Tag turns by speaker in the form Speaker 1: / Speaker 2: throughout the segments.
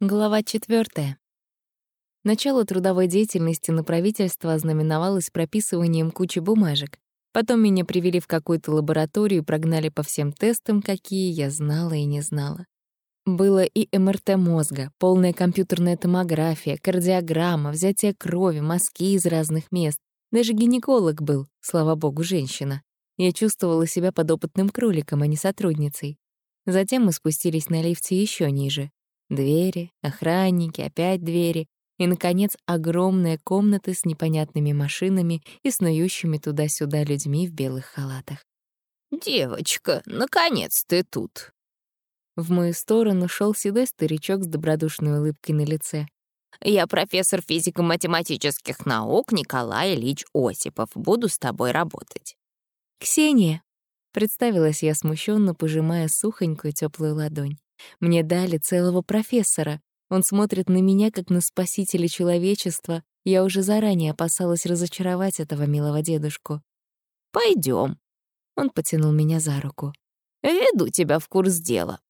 Speaker 1: Глава 4. Начало трудовой деятельности на правительство ознаменовалось прописыванием кучи бумажек. Потом меня привели в какую-то лабораторию и прогнали по всем тестам, какие я знала и не знала. Было и МРТ мозга, полная компьютерная томография, кардиограмма, взятие крови, мазки из разных мест. Даже гинеколог был, слава богу, женщина. Я чувствовала себя подопытным кроликом, а не сотрудницей. Затем мы спустились на лифте еще ниже. Двери, охранники, опять двери. И, наконец, огромная комната с непонятными машинами и снующими туда-сюда людьми в белых халатах.
Speaker 2: «Девочка, наконец ты тут!»
Speaker 1: В мою сторону шел седой старичок с добродушной улыбкой на лице.
Speaker 2: «Я профессор физико-математических наук Николай Ильич Осипов. Буду с тобой работать».
Speaker 1: «Ксения!» — представилась я смущенно, пожимая сухонькую теплую ладонь. Мне дали целого профессора. Он смотрит на меня, как на спасителя человечества. Я уже заранее опасалась разочаровать этого милого дедушку.
Speaker 2: Пойдем. Он потянул меня за руку. «Веду тебя в курс дела».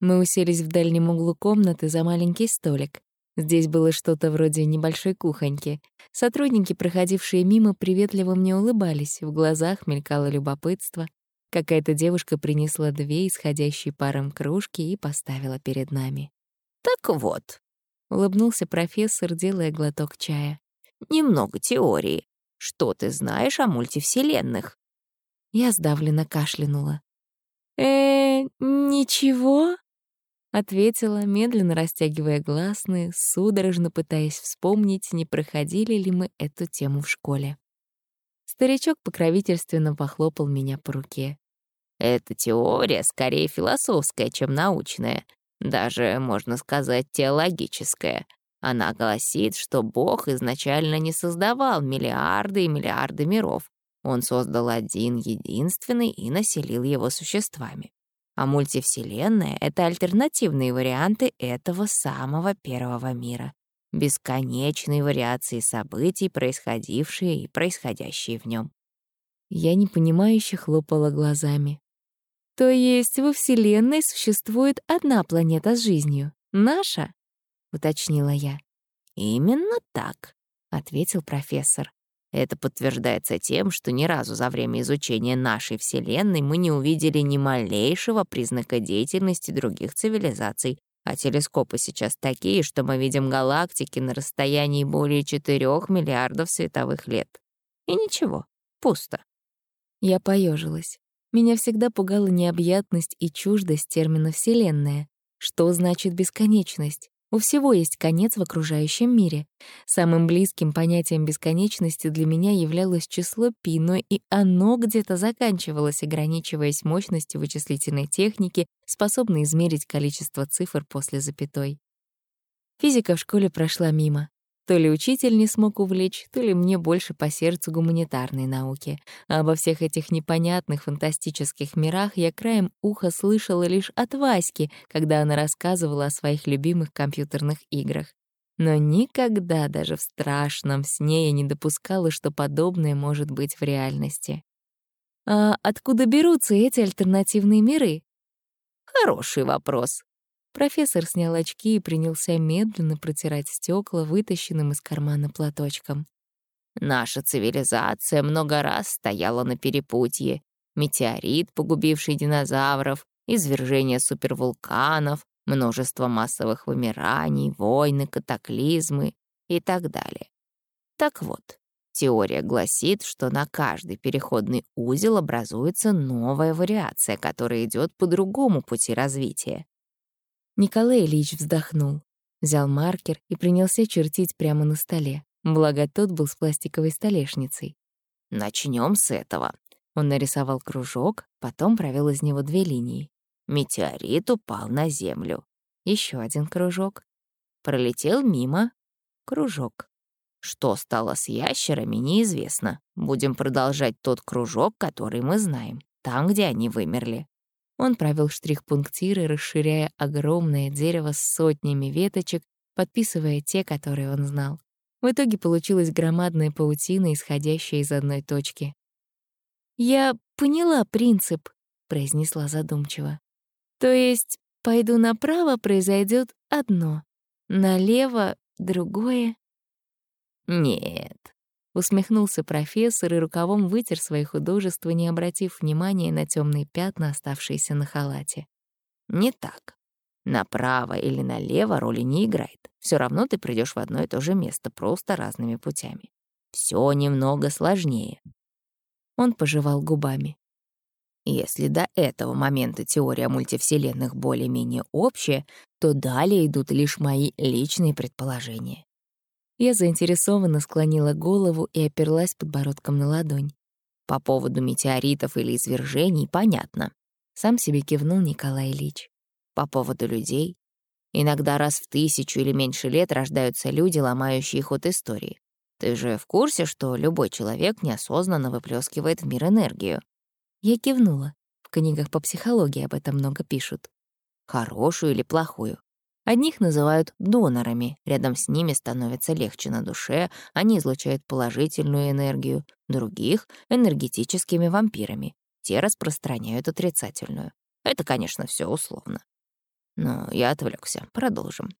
Speaker 1: Мы уселись в дальнем углу комнаты за маленький столик. Здесь было что-то вроде небольшой кухоньки. Сотрудники, проходившие мимо, приветливо мне улыбались, в глазах мелькало любопытство. Какая-то девушка принесла две исходящие паром кружки и поставила перед нами.
Speaker 2: «Так вот», —
Speaker 1: улыбнулся профессор, делая глоток чая.
Speaker 2: «Немного теории. Что ты знаешь о мультивселенных?»
Speaker 1: Я сдавленно кашлянула. э ничего?» — ответила, медленно растягивая гласные, судорожно пытаясь вспомнить, не проходили ли мы эту тему в школе. Старичок покровительственно похлопал меня по руке.
Speaker 2: Эта теория скорее философская, чем научная, даже, можно сказать, теологическая. Она гласит, что Бог изначально не создавал миллиарды и миллиарды миров. Он создал один единственный и населил его существами. А мультивселенная — это альтернативные варианты этого самого первого мира. Бесконечные вариации событий, происходившие и происходящие в нем.
Speaker 1: Я непонимающе хлопала глазами. То есть во Вселенной существует одна планета с жизнью, наша? уточнила я.
Speaker 2: Именно так, ответил профессор. Это подтверждается тем, что ни разу за время изучения нашей Вселенной мы не увидели ни малейшего признака деятельности других цивилизаций, а телескопы сейчас такие, что мы видим галактики на расстоянии более 4 миллиардов световых лет. И ничего, пусто.
Speaker 1: Я поежилась. Меня всегда пугала необъятность и чуждость термина «вселенная». Что значит бесконечность? У всего есть конец в окружающем мире. Самым близким понятием бесконечности для меня являлось число π, но и оно где-то заканчивалось, ограничиваясь мощностью вычислительной техники, способной измерить количество цифр после запятой. Физика в школе прошла мимо. То ли учитель не смог увлечь, то ли мне больше по сердцу гуманитарной науки. А обо всех этих непонятных фантастических мирах я краем уха слышала лишь от Васьки, когда она рассказывала о своих любимых компьютерных играх. Но никогда даже в страшном сне я не допускала, что подобное может быть в реальности. А откуда берутся эти альтернативные миры?
Speaker 2: Хороший вопрос,
Speaker 1: Профессор снял очки и принялся медленно протирать стекла вытащенным из кармана платочком.
Speaker 2: «Наша цивилизация много раз стояла на перепутье. Метеорит, погубивший динозавров, извержение супервулканов, множество массовых вымираний, войны, катаклизмы и так далее. Так вот, теория гласит, что на каждый переходный узел образуется новая вариация, которая идет по другому пути развития.
Speaker 1: Николай Ильич вздохнул, взял маркер и принялся чертить прямо на столе, благо тот был с пластиковой столешницей.
Speaker 2: Начнем с этого.
Speaker 1: Он нарисовал кружок, потом провел из него две линии.
Speaker 2: Метеорит упал на Землю.
Speaker 1: Еще один кружок.
Speaker 2: Пролетел мимо. Кружок. Что стало с ящерами, неизвестно. Будем продолжать тот кружок, который мы знаем, там, где они вымерли.
Speaker 1: Он провел штрих-пунктиры, расширяя огромное дерево с сотнями веточек, подписывая те, которые он знал. В итоге получилась громадная паутина, исходящая из одной точки. «Я поняла принцип», — произнесла задумчиво. «То есть пойду направо, произойдет одно, налево другое.
Speaker 2: Нет,
Speaker 1: усмехнулся профессор и рукавом вытер свои художества, не обратив внимания на темные пятна, оставшиеся на халате.
Speaker 2: Не так. Направо или налево роли не играет. Все равно ты придешь в одно и то же место, просто разными путями. Все немного сложнее.
Speaker 1: Он пожевал губами.
Speaker 2: Если до этого момента теория мультивселенных более-менее общая, то далее идут лишь мои личные предположения.
Speaker 1: Я заинтересованно склонила голову и оперлась подбородком на ладонь.
Speaker 2: По поводу метеоритов или извержений понятно.
Speaker 1: Сам себе кивнул Николай Ильич.
Speaker 2: По поводу людей. Иногда раз в тысячу или меньше лет рождаются люди, ломающие ход истории. Ты же в курсе, что любой человек неосознанно выплескивает в мир энергию?
Speaker 1: Я кивнула. В книгах по психологии об этом много пишут.
Speaker 2: Хорошую или плохую. Одних называют донорами, рядом с ними становится легче на душе, они излучают положительную энергию, других — энергетическими вампирами, те распространяют отрицательную. Это, конечно, все условно. Но я отвлекся. Продолжим.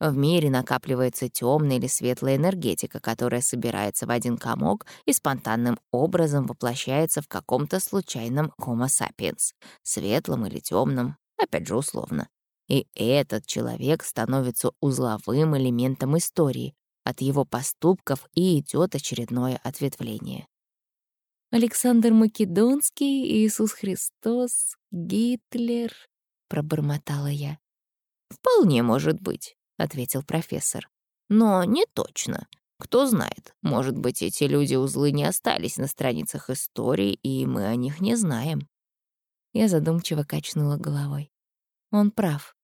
Speaker 2: В мире накапливается темная или светлая энергетика, которая собирается в один комок и спонтанным образом воплощается в каком-то случайном Homo sapiens, светлом или темном, опять же условно. И этот человек становится узловым элементом истории. От его поступков и идет очередное ответвление.
Speaker 1: «Александр Македонский, Иисус Христос, Гитлер», — пробормотала я.
Speaker 2: «Вполне может быть», — ответил профессор. «Но не точно. Кто знает, может быть, эти люди-узлы не остались на страницах истории, и мы о них не знаем».
Speaker 1: Я задумчиво качнула головой. Он прав.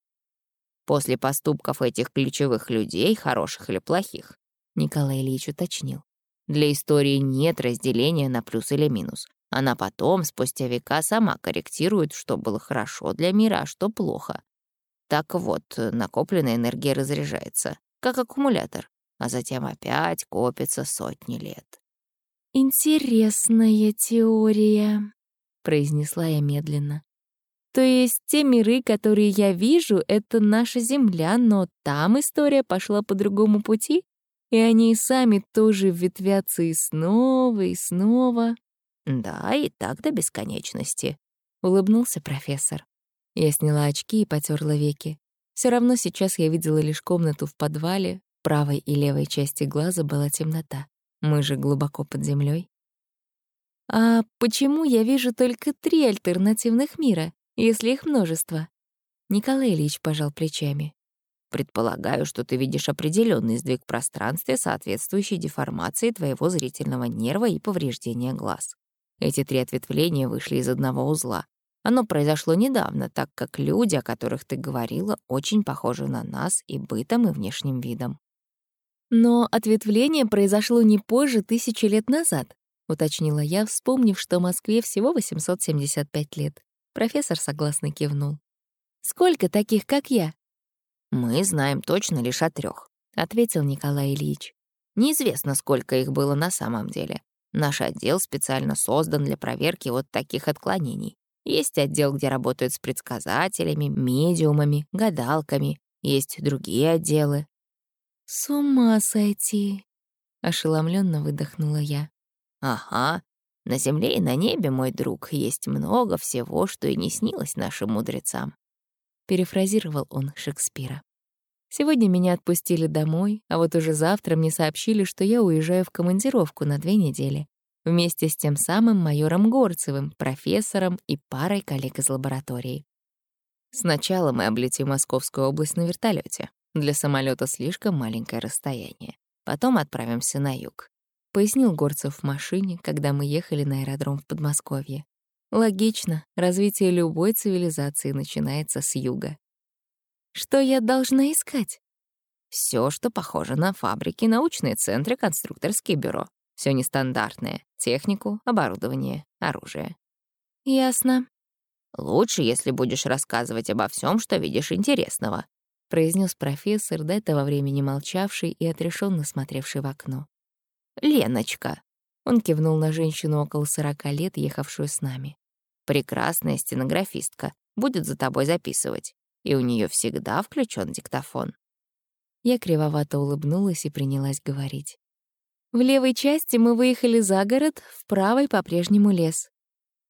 Speaker 2: После поступков этих ключевых людей, хороших или плохих,
Speaker 1: Николай Ильич уточнил.
Speaker 2: Для истории нет разделения на плюс или минус. Она потом, спустя века, сама корректирует, что было хорошо для мира, а что плохо. Так вот, накопленная энергия разряжается, как аккумулятор, а затем опять копится сотни лет.
Speaker 1: «Интересная теория», — произнесла я медленно. То есть те миры, которые я вижу, — это наша Земля, но там история пошла по другому пути, и они сами тоже ветвятся и снова, и снова.
Speaker 2: «Да, и так до бесконечности», —
Speaker 1: улыбнулся профессор. Я сняла очки и потерла веки. Все равно сейчас я видела лишь комнату в подвале, в правой и левой части глаза была темнота. Мы же глубоко под землей. А почему я вижу только три альтернативных мира? Если их множество. Николай Ильич пожал плечами.
Speaker 2: Предполагаю, что ты видишь определенный сдвиг в пространстве, соответствующий деформации твоего зрительного нерва и повреждения глаз. Эти три ответвления вышли из одного узла. Оно произошло недавно, так как люди, о которых ты говорила, очень похожи на нас и бытом, и внешним видом.
Speaker 1: Но ответвление произошло не позже тысячи лет назад, уточнила я, вспомнив, что Москве всего 875 лет. Профессор согласно кивнул. «Сколько таких, как я?»
Speaker 2: «Мы знаем точно лишь о трех, ответил Николай Ильич. «Неизвестно, сколько их было на самом деле. Наш отдел специально создан для проверки вот таких отклонений. Есть отдел, где работают с предсказателями, медиумами, гадалками. Есть другие отделы».
Speaker 1: «С ума сойти!» — ошеломленно выдохнула я.
Speaker 2: «Ага, на земле и на небе, мой друг, есть много всего, что и не снилось нашим мудрецам.
Speaker 1: Перефразировал он Шекспира. Сегодня меня отпустили домой, а вот уже завтра мне сообщили, что я уезжаю в командировку на две недели вместе с тем самым майором Горцевым, профессором и парой коллег из лаборатории. Сначала мы облетим Московскую область на вертолете. Для самолета слишком маленькое расстояние. Потом отправимся на юг пояснил Горцев в машине, когда мы ехали на аэродром в Подмосковье. Логично, развитие любой цивилизации начинается с юга. Что я должна искать?
Speaker 2: Все, что похоже на фабрики, научные центры, конструкторские бюро. Все нестандартное. Технику, оборудование, оружие.
Speaker 1: Ясно.
Speaker 2: Лучше, если будешь рассказывать обо всем, что видишь интересного,
Speaker 1: произнес профессор, до этого времени молчавший и отрешенно смотревший в окно.
Speaker 2: Леночка.
Speaker 1: Он кивнул на женщину около сорока лет, ехавшую с нами.
Speaker 2: Прекрасная стенографистка. Будет за тобой записывать. И у нее всегда включен диктофон.
Speaker 1: Я кривовато улыбнулась и принялась говорить. В левой части мы выехали за город, в правой по-прежнему лес.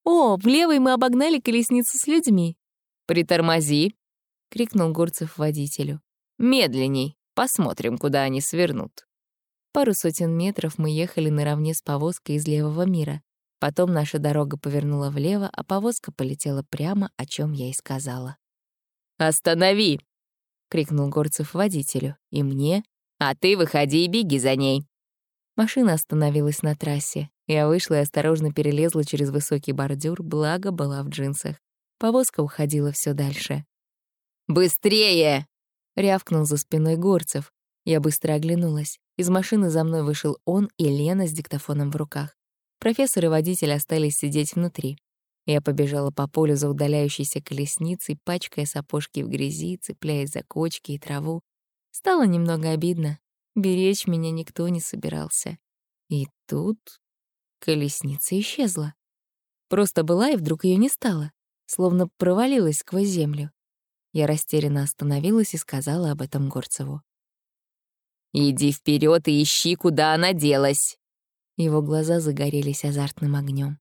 Speaker 1: «О, в левой мы обогнали колесницу с людьми!»
Speaker 2: «Притормози!» — крикнул Гурцев водителю. «Медленней, посмотрим, куда они свернут».
Speaker 1: Пару сотен метров мы ехали наравне с повозкой из левого мира. Потом наша дорога повернула влево, а повозка полетела прямо, о чем я и сказала.
Speaker 2: «Останови!» — крикнул Горцев водителю. И мне. «А ты выходи и беги за ней!»
Speaker 1: Машина остановилась на трассе. Я вышла и осторожно перелезла через высокий бордюр, благо была в джинсах. Повозка уходила все дальше.
Speaker 2: «Быстрее!»
Speaker 1: — рявкнул за спиной Горцев. Я быстро оглянулась. Из машины за мной вышел он и Лена с диктофоном в руках. Профессор и водитель остались сидеть внутри. Я побежала по полю за удаляющейся колесницей, пачкая сапожки в грязи, цепляясь за кочки и траву. Стало немного обидно. Беречь меня никто не собирался. И тут колесница исчезла. Просто была, и вдруг ее не стало, словно провалилась сквозь землю. Я растерянно остановилась и сказала об этом Горцеву.
Speaker 2: «Иди вперед и ищи, куда она делась!»
Speaker 1: Его глаза загорелись азартным огнем.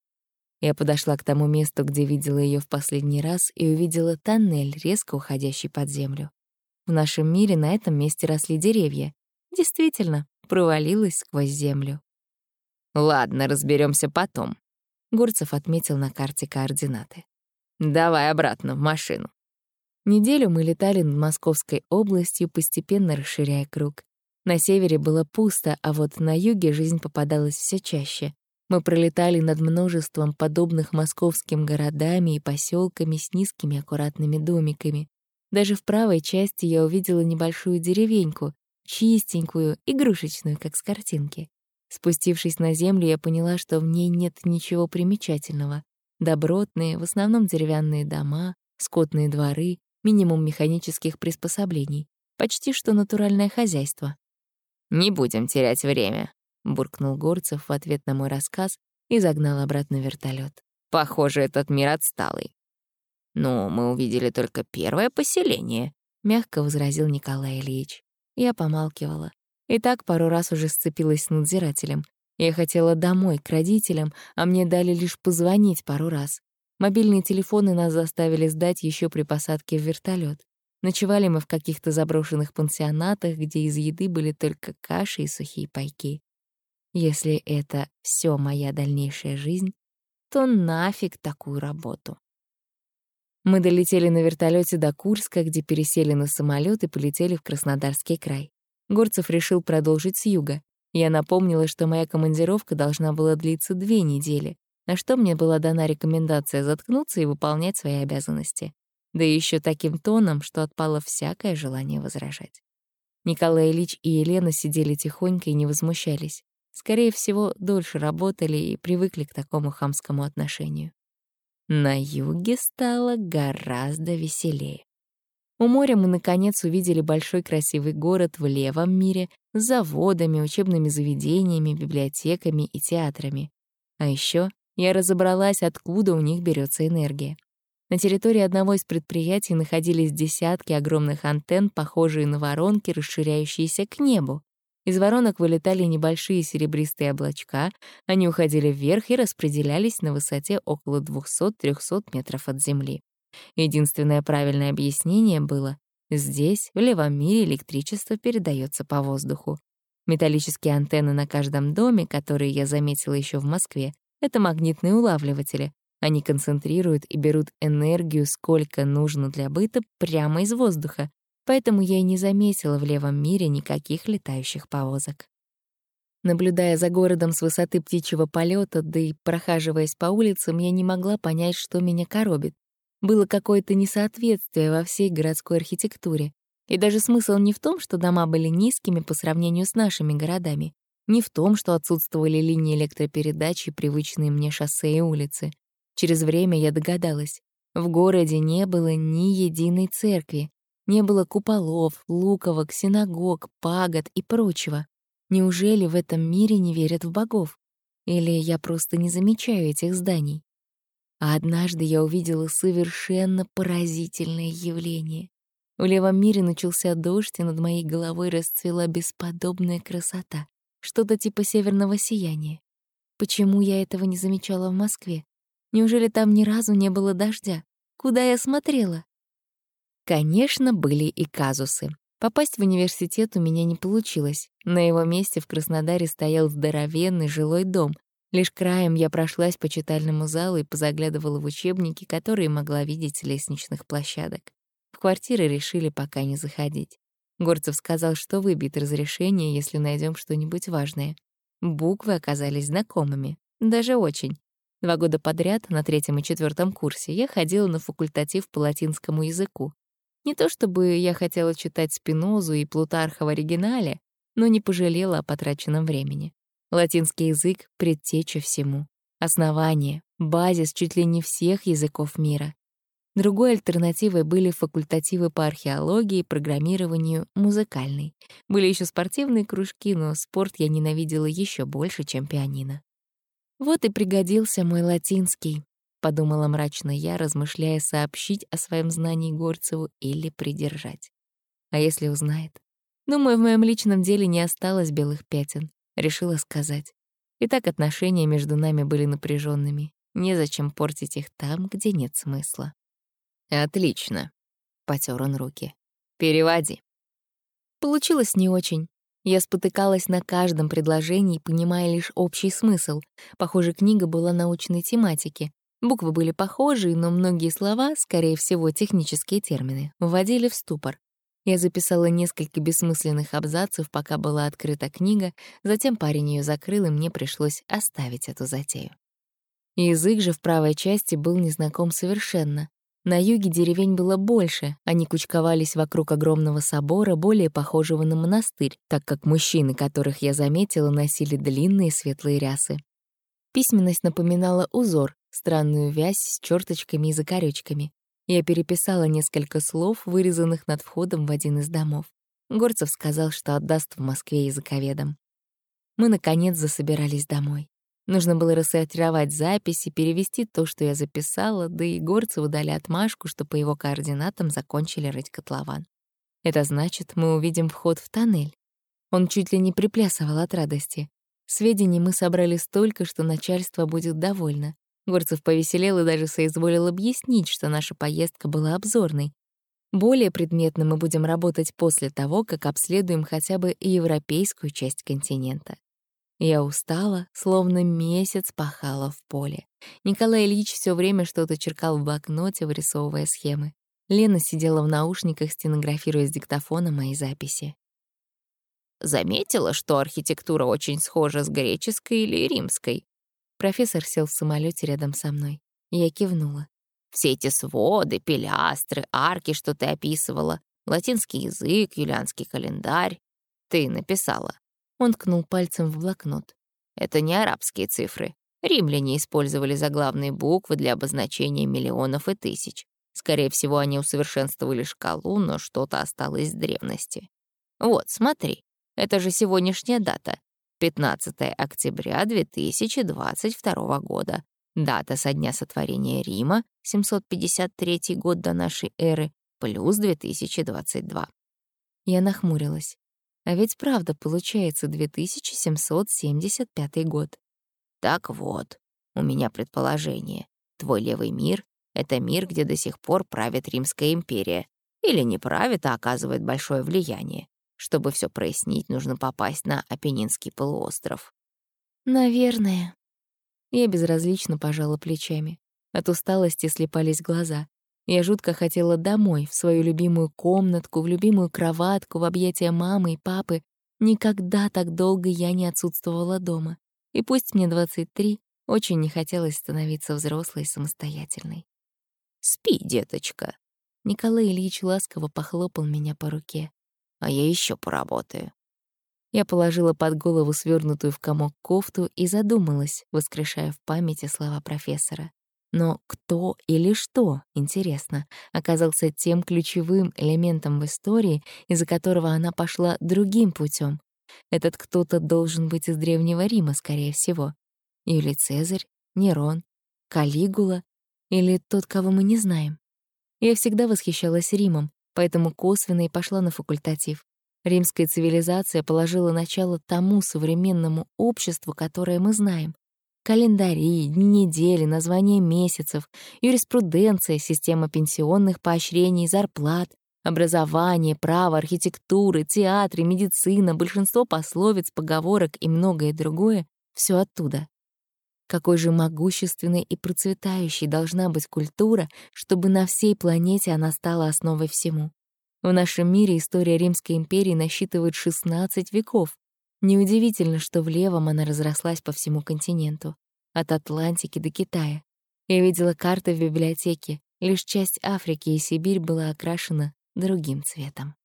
Speaker 1: Я подошла к тому месту, где видела ее в последний раз, и увидела тоннель, резко уходящий под землю. В нашем мире на этом месте росли деревья. Действительно, провалилась сквозь землю.
Speaker 2: «Ладно, разберемся потом», —
Speaker 1: Гурцев отметил на карте координаты.
Speaker 2: «Давай обратно в машину».
Speaker 1: Неделю мы летали над Московской областью, постепенно расширяя круг. На севере было пусто, а вот на юге жизнь попадалась все чаще. Мы пролетали над множеством подобных московским городами и поселками с низкими аккуратными домиками. Даже в правой части я увидела небольшую деревеньку, чистенькую, игрушечную, как с картинки. Спустившись на землю, я поняла, что в ней нет ничего примечательного. Добротные, в основном деревянные дома, скотные дворы, минимум механических приспособлений. Почти что натуральное хозяйство.
Speaker 2: «Не будем терять время», —
Speaker 1: буркнул Горцев в ответ на мой рассказ и загнал обратно вертолет.
Speaker 2: «Похоже, этот мир отсталый». «Ну, мы увидели только первое поселение», —
Speaker 1: мягко возразил Николай Ильич. Я помалкивала. И так пару раз уже сцепилась с надзирателем. Я хотела домой, к родителям, а мне дали лишь позвонить пару раз. Мобильные телефоны нас заставили сдать еще при посадке в вертолет. Ночевали мы в каких-то заброшенных пансионатах, где из еды были только каши и сухие пайки. Если это все моя дальнейшая жизнь, то нафиг такую работу. Мы долетели на вертолете до Курска, где пересели на самолет и полетели в Краснодарский край. Горцев решил продолжить с юга. Я напомнила, что моя командировка должна была длиться две недели, на что мне была дана рекомендация заткнуться и выполнять свои обязанности. Да еще таким тоном, что отпало всякое желание возражать. Николай Ильич и Елена сидели тихонько и не возмущались. Скорее всего, дольше работали и привыкли к такому хамскому отношению. На юге стало гораздо веселее. У моря мы, наконец, увидели большой красивый город в левом мире с заводами, учебными заведениями, библиотеками и театрами. А еще я разобралась, откуда у них берется энергия. На территории одного из предприятий находились десятки огромных антенн, похожие на воронки, расширяющиеся к небу. Из воронок вылетали небольшие серебристые облачка, они уходили вверх и распределялись на высоте около 200-300 метров от Земли. Единственное правильное объяснение было Здесь, в левом мире, электричество передается по воздуху. Металлические антенны на каждом доме, которые я заметила еще в Москве, это магнитные улавливатели. Они концентрируют и берут энергию, сколько нужно для быта, прямо из воздуха, поэтому я и не заметила в левом мире никаких летающих повозок. Наблюдая за городом с высоты птичьего полета, да и прохаживаясь по улицам, я не могла понять, что меня коробит. Было какое-то несоответствие во всей городской архитектуре. И даже смысл не в том, что дома были низкими по сравнению с нашими городами, не в том, что отсутствовали линии электропередач и привычные мне шоссе и улицы. Через время я догадалась. В городе не было ни единой церкви, не было куполов, луковок, синагог, пагод и прочего. Неужели в этом мире не верят в богов? Или я просто не замечаю этих зданий? А однажды я увидела совершенно поразительное явление. В левом мире начался дождь, и над моей головой расцвела бесподобная красота, что-то типа северного сияния. Почему я этого не замечала в Москве? Неужели там ни разу не было дождя? Куда я смотрела? Конечно, были и казусы. Попасть в университет у меня не получилось. На его месте в Краснодаре стоял здоровенный жилой дом. Лишь краем я прошлась по читальному залу и позаглядывала в учебники, которые могла видеть с лестничных площадок. В квартиры решили пока не заходить. Горцев сказал, что выбьет разрешение, если найдем что-нибудь важное. Буквы оказались знакомыми, даже очень. Два года подряд, на третьем и четвертом курсе, я ходила на факультатив по латинскому языку. Не то чтобы я хотела читать Спинозу и Плутарха в оригинале, но не пожалела о потраченном времени. Латинский язык — предтеча всему. Основание, базис чуть ли не всех языков мира. Другой альтернативой были факультативы по археологии, программированию, музыкальной. Были еще спортивные кружки, но спорт я ненавидела еще больше, чем пианино. «Вот и пригодился мой латинский», — подумала мрачно я, размышляя сообщить о своем знании Горцеву или придержать. А если узнает? Думаю, в моем личном деле не осталось белых пятен. Решила сказать. И так отношения между нами были напряженными. Незачем портить их там, где нет смысла.
Speaker 2: «Отлично», — потер он руки. «Переводи».
Speaker 1: Получилось не очень. Я спотыкалась на каждом предложении, понимая лишь общий смысл. Похоже, книга была научной тематики. Буквы были похожие, но многие слова, скорее всего, технические термины, вводили в ступор. Я записала несколько бессмысленных абзацев, пока была открыта книга, затем парень ее закрыл, и мне пришлось оставить эту затею. Язык же в правой части был незнаком совершенно. На юге деревень было больше, они кучковались вокруг огромного собора, более похожего на монастырь, так как мужчины, которых я заметила, носили длинные светлые рясы. Письменность напоминала узор, странную вязь с черточками и закорючками. Я переписала несколько слов, вырезанных над входом в один из домов. Горцев сказал, что отдаст в Москве языковедам. Мы, наконец, засобирались домой. Нужно было рассортировать записи, перевести то, что я записала, да и Горцеву дали отмашку, что по его координатам закончили рыть котлован. Это значит, мы увидим вход в тоннель. Он чуть ли не приплясывал от радости. Сведений мы собрали столько, что начальство будет довольно. Горцев повеселел и даже соизволил объяснить, что наша поездка была обзорной. Более предметно мы будем работать после того, как обследуем хотя бы европейскую часть континента. Я устала, словно месяц пахала в поле. Николай Ильич все время что-то черкал в блокноте, вырисовывая схемы. Лена сидела в наушниках, стенографируя с диктофона мои записи.
Speaker 2: «Заметила, что архитектура очень схожа с греческой или римской?»
Speaker 1: Профессор сел в самолете рядом со мной. Я кивнула.
Speaker 2: «Все эти своды, пилястры, арки, что ты описывала, латинский язык, юлианский календарь. Ты написала.
Speaker 1: Он ткнул пальцем в блокнот.
Speaker 2: Это не арабские цифры. Римляне использовали заглавные буквы для обозначения миллионов и тысяч. Скорее всего, они усовершенствовали шкалу, но что-то осталось с древности. Вот, смотри, это же сегодняшняя дата. 15 октября 2022 года. Дата со дня сотворения Рима, 753 год до нашей эры, плюс 2022.
Speaker 1: Я нахмурилась. А ведь правда получается 2775 год.
Speaker 2: Так вот, у меня предположение. Твой левый мир — это мир, где до сих пор правит Римская империя. Или не правит, а оказывает большое влияние. Чтобы все прояснить, нужно попасть на Апеннинский полуостров.
Speaker 1: Наверное. Я безразлично пожала плечами. От усталости слепались глаза. Я жутко хотела домой, в свою любимую комнатку, в любимую кроватку, в объятия мамы и папы. Никогда так долго я не отсутствовала дома. И пусть мне 23, очень не хотелось становиться взрослой и самостоятельной.
Speaker 2: «Спи, деточка!»
Speaker 1: Николай Ильич ласково похлопал меня по руке.
Speaker 2: «А я еще поработаю».
Speaker 1: Я положила под голову свернутую в комок кофту и задумалась, воскрешая в памяти слова профессора. Но кто или что, интересно, оказался тем ключевым элементом в истории, из-за которого она пошла другим путем? Этот кто-то должен быть из Древнего Рима, скорее всего. Или Цезарь, Нерон, Калигула или тот, кого мы не знаем. Я всегда восхищалась Римом, поэтому косвенно и пошла на факультатив. Римская цивилизация положила начало тому современному обществу, которое мы знаем. Календари, дни недели, названия месяцев, юриспруденция, система пенсионных поощрений, зарплат, образование, право, архитектуры, театры, медицина, большинство пословиц, поговорок и многое другое — все оттуда. Какой же могущественной и процветающей должна быть культура, чтобы на всей планете она стала основой всему. В нашем мире история Римской империи насчитывает 16 веков. Неудивительно, что в левом она разрослась по всему континенту, от Атлантики до Китая. Я видела карты в библиотеке, лишь часть Африки и Сибирь была окрашена другим цветом.